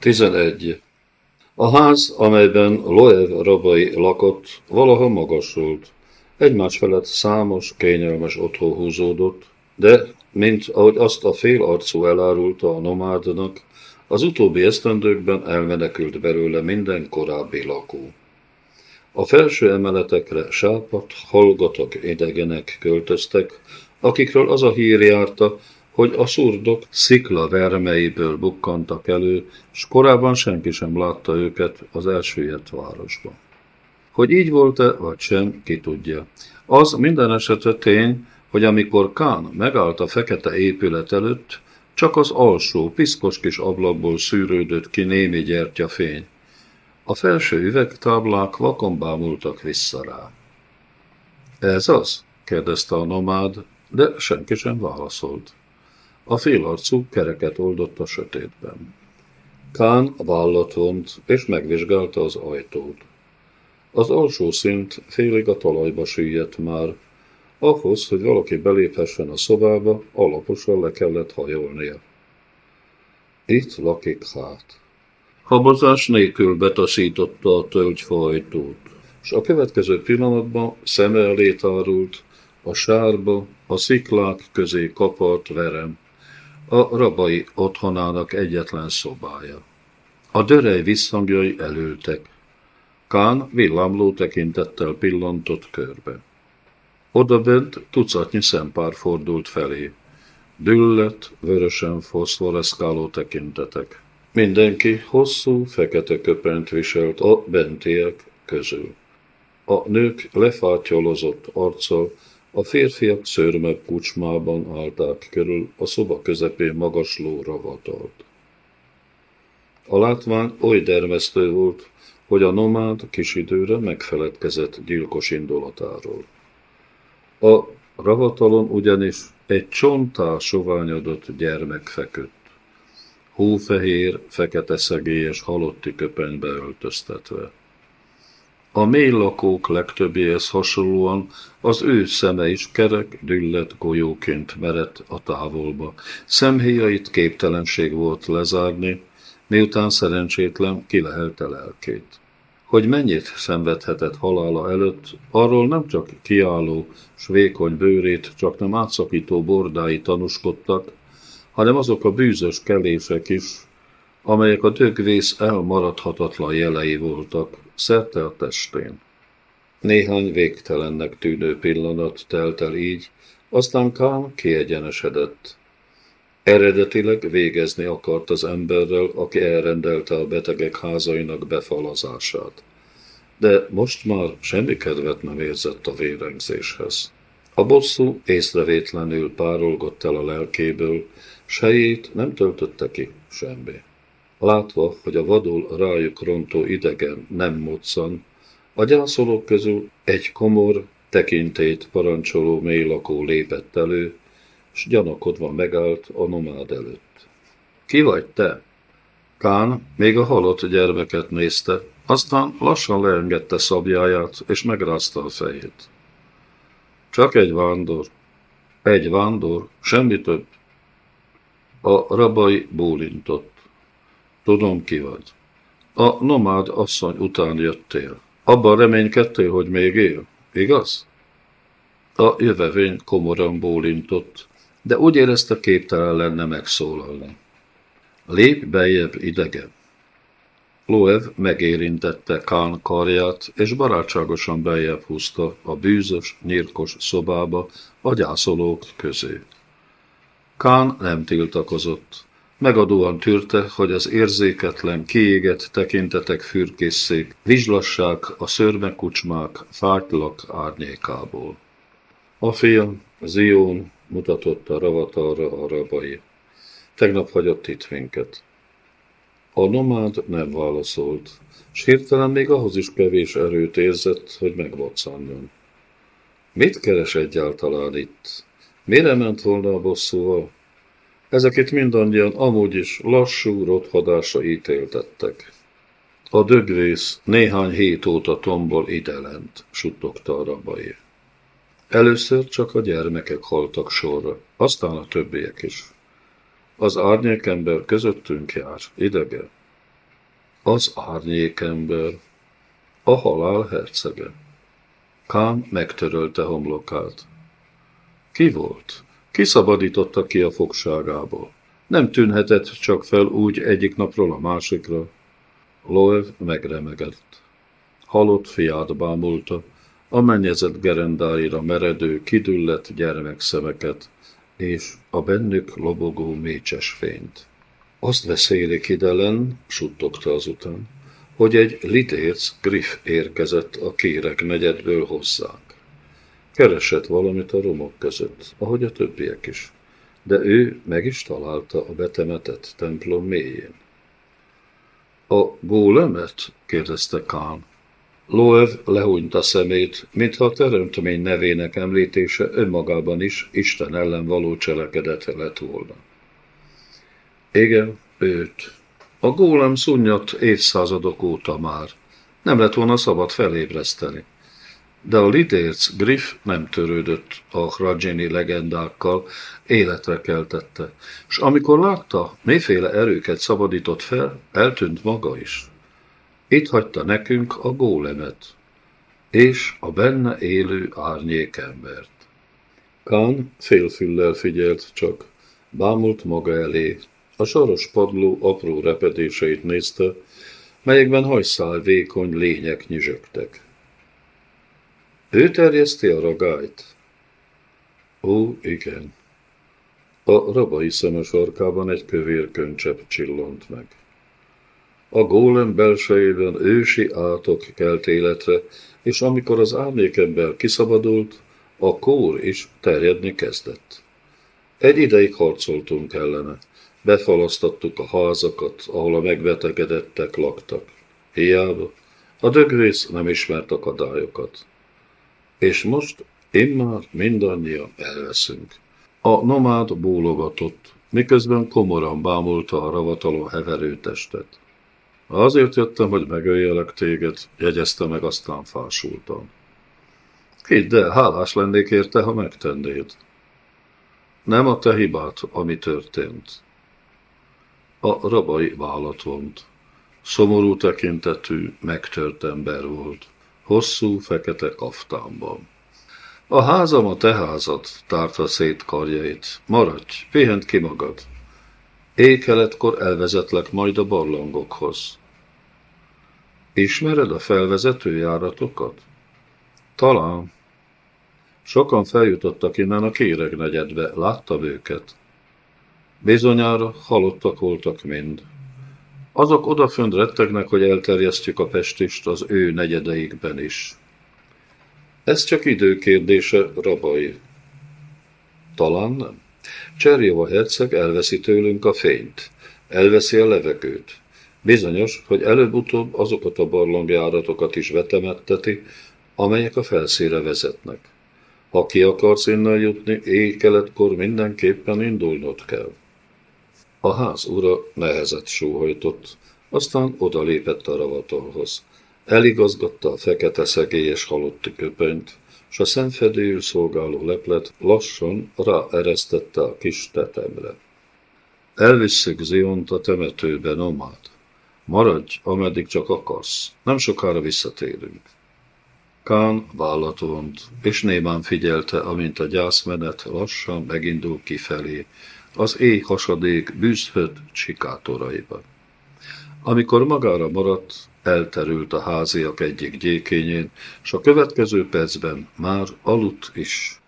11. A ház, amelyben Loev rabai lakott, valaha magasult. Egymás felett számos, kényelmes otthon húzódott, de, mint ahogy azt a fél arcú elárulta a nomádnak, az utóbbi esztendőkben elmenekült belőle minden korábbi lakó. A felső emeletekre sápat, hallgatok idegenek költöztek, akikről az a hír járta, hogy a szurdok szikla vermeiből bukkantak elő, és korábban senki sem látta őket az elsüllyedt városban. Hogy így volt-e, vagy sem, ki tudja. Az minden esetre tény, hogy amikor Kán megállt a fekete épület előtt, csak az alsó, piszkos kis ablakból szűrődött ki némi gyertyafény. A felső üvegtáblák vakon bámultak vissza rá. Ez az? kérdezte a nomád, de senki sem válaszolt. A félarcú kereket oldott a sötétben. Kán vállat vont, és megvizsgálta az ajtót. Az alsó szint félig a talajba süllyedt már. Ahhoz, hogy valaki beléphessen a szobába, alaposan le kellett hajolnia. Itt lakik hát. Habozás nélkül betaszította a tölgyfajtót, és a következő pillanatban szeme elé tárult a sárba, a sziklák közé kapart verem, a rabai otthonának egyetlen szobája. A dörej visszhangjai elültek. Kán villámló tekintettel pillantott körbe. Odabent tucatnyi szempár fordult felé. Düllett, vörösen foszforeszkáló tekintetek. Mindenki hosszú, fekete köpenyt viselt a bentiek közül. A nők lefátyolozott arccal, a férfiak szörmebb kucsmában állták körül a szoba közepén magasló ravatalt. A látvány oly dermesztő volt, hogy a nomád kis időre megfeledkezett gyilkos indulatáról. A ravatalon ugyanis egy csontá soványodott gyermek feküdt. Hófehér, fekete szegélyes halotti köpenybe öltöztetve. A mély lakók legtöbbéhez hasonlóan az ő szeme is kerek, düllett golyóként merett a távolba. Szemhéjait képtelenség volt lezárni, miután szerencsétlen kilehelte lelkét. Hogy mennyit szenvedhetett halála előtt, arról nem csak kiálló, s vékony bőrét, csak nem átszakító bordái tanúskodtak, hanem azok a bűzös kelések is, amelyek a dögvész elmaradhatatlan jelei voltak, szerte a testén. Néhány végtelennek tűnő pillanat telt el így, aztán Kán kiegyenesedett. Eredetileg végezni akart az emberrel, aki elrendelte a betegek házainak befalazását. De most már semmi kedvet nem érzett a vérengzéshez. A bosszú észrevétlenül párolgott el a lelkéből, sejét nem töltötte ki semmi. Látva, hogy a vadul rájuk rontó idegen nem moccan, a gyászolók közül egy komor, tekintét parancsoló mélylakó lépett elő, s gyanakodva megállt a nomád előtt. Ki vagy te? Kán még a halott gyermeket nézte, aztán lassan leengedte szabjáját, és megrázta a fejét. Csak egy vándor. Egy vándor, semmi több. A rabai bólintott. Tudom, ki vagy. A nomád asszony után jöttél. Abban reménykedtél, hogy még él, igaz? A jövevény komoran bólintott, de úgy érezte képtelen lenne megszólalni. Lép bejebb idegen. Loev megérintette Kán karját, és barátságosan bejebb húzta a bűzös, nyírkos szobába a gyászolók közé. Kán nem tiltakozott. Megadóan tűrte, hogy az érzéketlen, kiégett tekintetek fürkészszék, vizslassák a szörmekucsmák fájtlak árnyékából. A fiam, Zion, mutatott a ravatalra a rabai. Tegnap hagyott itt minket. A nomád nem válaszolt, s hirtelen még ahhoz is kevés erőt érzett, hogy megvacsanjon. Mit keres egyáltalán itt? Mire ment volna a bosszúval? Ezek itt mindannyian amúgy is lassú rothadásra ítéltettek. A dögvész néhány hét óta tombol lent, suttogta a rabai. Először csak a gyermekek haltak sorra, aztán a többiek is. Az árnyékember közöttünk jár, idegen. Az árnyékember, a halál hercege. Kán megtörölte homlokát. Ki volt? Ki szabadította ki a fogságából? Nem tűnhetett csak fel úgy egyik napról a másikra. Loev megremegett. Halott fiát bámulta, a mennyezett gerendáira meredő, kidüllett gyermekszemeket, és a bennük lobogó mécses fényt. Azt beszélik idelen, suttogta azután, hogy egy lidérc griff érkezett a kérek negyedből hozzánk. Keresett valamit a romok között, ahogy a többiek is, de ő meg is találta a betemetett templom mélyén. A gólemet? kérdezte Kán. Loev lehúnyta szemét, mintha a teremtmény nevének említése önmagában is Isten ellen való cselekedet lett volna. Igen, őt. A gólem szunnyat évszázadok óta már. Nem lett volna szabad felébreszteni. De a lidérc Griff nem törődött a Hradzsini legendákkal, életre keltette, és amikor látta, miféle erőket szabadított fel, eltűnt maga is. Itt hagyta nekünk a gólemet, és a benne élő árnyékembert. Kán félfüllel figyelt csak, bámult maga elé, a saros padló apró repedéseit nézte, melyekben hajszál vékony lények nyizsögtek. Ő terjeszti a ragályt? Ó, igen. A rabai szeme sarkában egy kövér könycsepp csillant meg. A gólem belsejében ősi átok kelt életre, és amikor az árnyékember kiszabadult, a kór is terjedni kezdett. Egy ideig harcoltunk ellene. Befalasztattuk a házakat, ahol a megbetegedettek laktak. Hiába, a dögrész nem ismert akadályokat. És most immár mindannyian elveszünk. A nomád bólogatott, miközben komoran bámulta a ravataló heverő testet. Azért jöttem, hogy megöljelek téged, jegyezte meg, aztán fásultam. Hidd el, hálás lennék érte, ha megtennéd. Nem a te hibát, ami történt. A rabai vállat vont. Szomorú tekintetű, megtört ember volt. Hosszú, fekete kaftánban. A házam a te házad, tárta szét karjait. Maradj, pihent ki magad. Ékeletkor elvezetlek majd a barlangokhoz. Ismered a felvezető járatokat? Talán. Sokan feljutottak innen a kéreg negyedbe, láttam őket. Bizonyára halottak voltak mind. Azok odafönt rettegnek, hogy elterjesztjük a pestist az ő negyedeikben is. Ez csak időkérdése, rabai. Talán nem. Cserjova herceg elveszi tőlünk a fényt, elveszi a levegőt. Bizonyos, hogy előbb-utóbb azokat a barlangjáratokat is vetemetteti, amelyek a felszíre vezetnek. Ha ki akarsz innen jutni, éjkeletkor mindenképpen indulnod kell. A ház ura nehezet sóhajtott, aztán odalépett a ravatalhoz. Eligazgatta a fekete szegélyes halotti köpenyt, s a szemfedéül szolgáló leplet lassan ráeresztette a kis tetemre. Elvisszük Ziont a temetőbe, nomád. Maradj, ameddig csak akarsz. Nem sokára visszatérünk. Kán vállat vont, és némán figyelte, amint a gyászmenet lassan megindul kifelé, az éj hasadék bűzhött sikátoraiba. Amikor magára maradt, elterült a háziak egyik gyékényén, s a következő percben már aludt is.